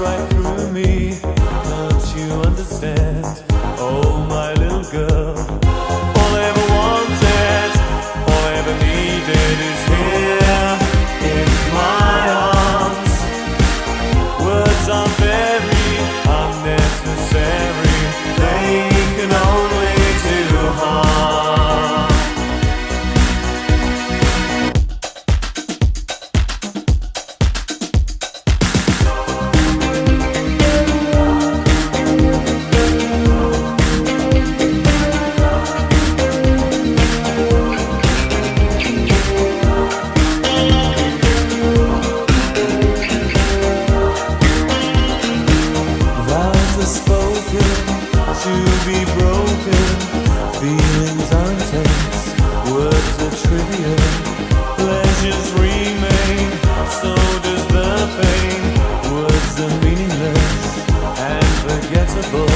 right through me. Don't you understand? Feelings intense, words are trivial. Pleasures remain, so does the pain. Words are meaningless and forgettable.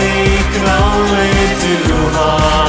Unnecessary, they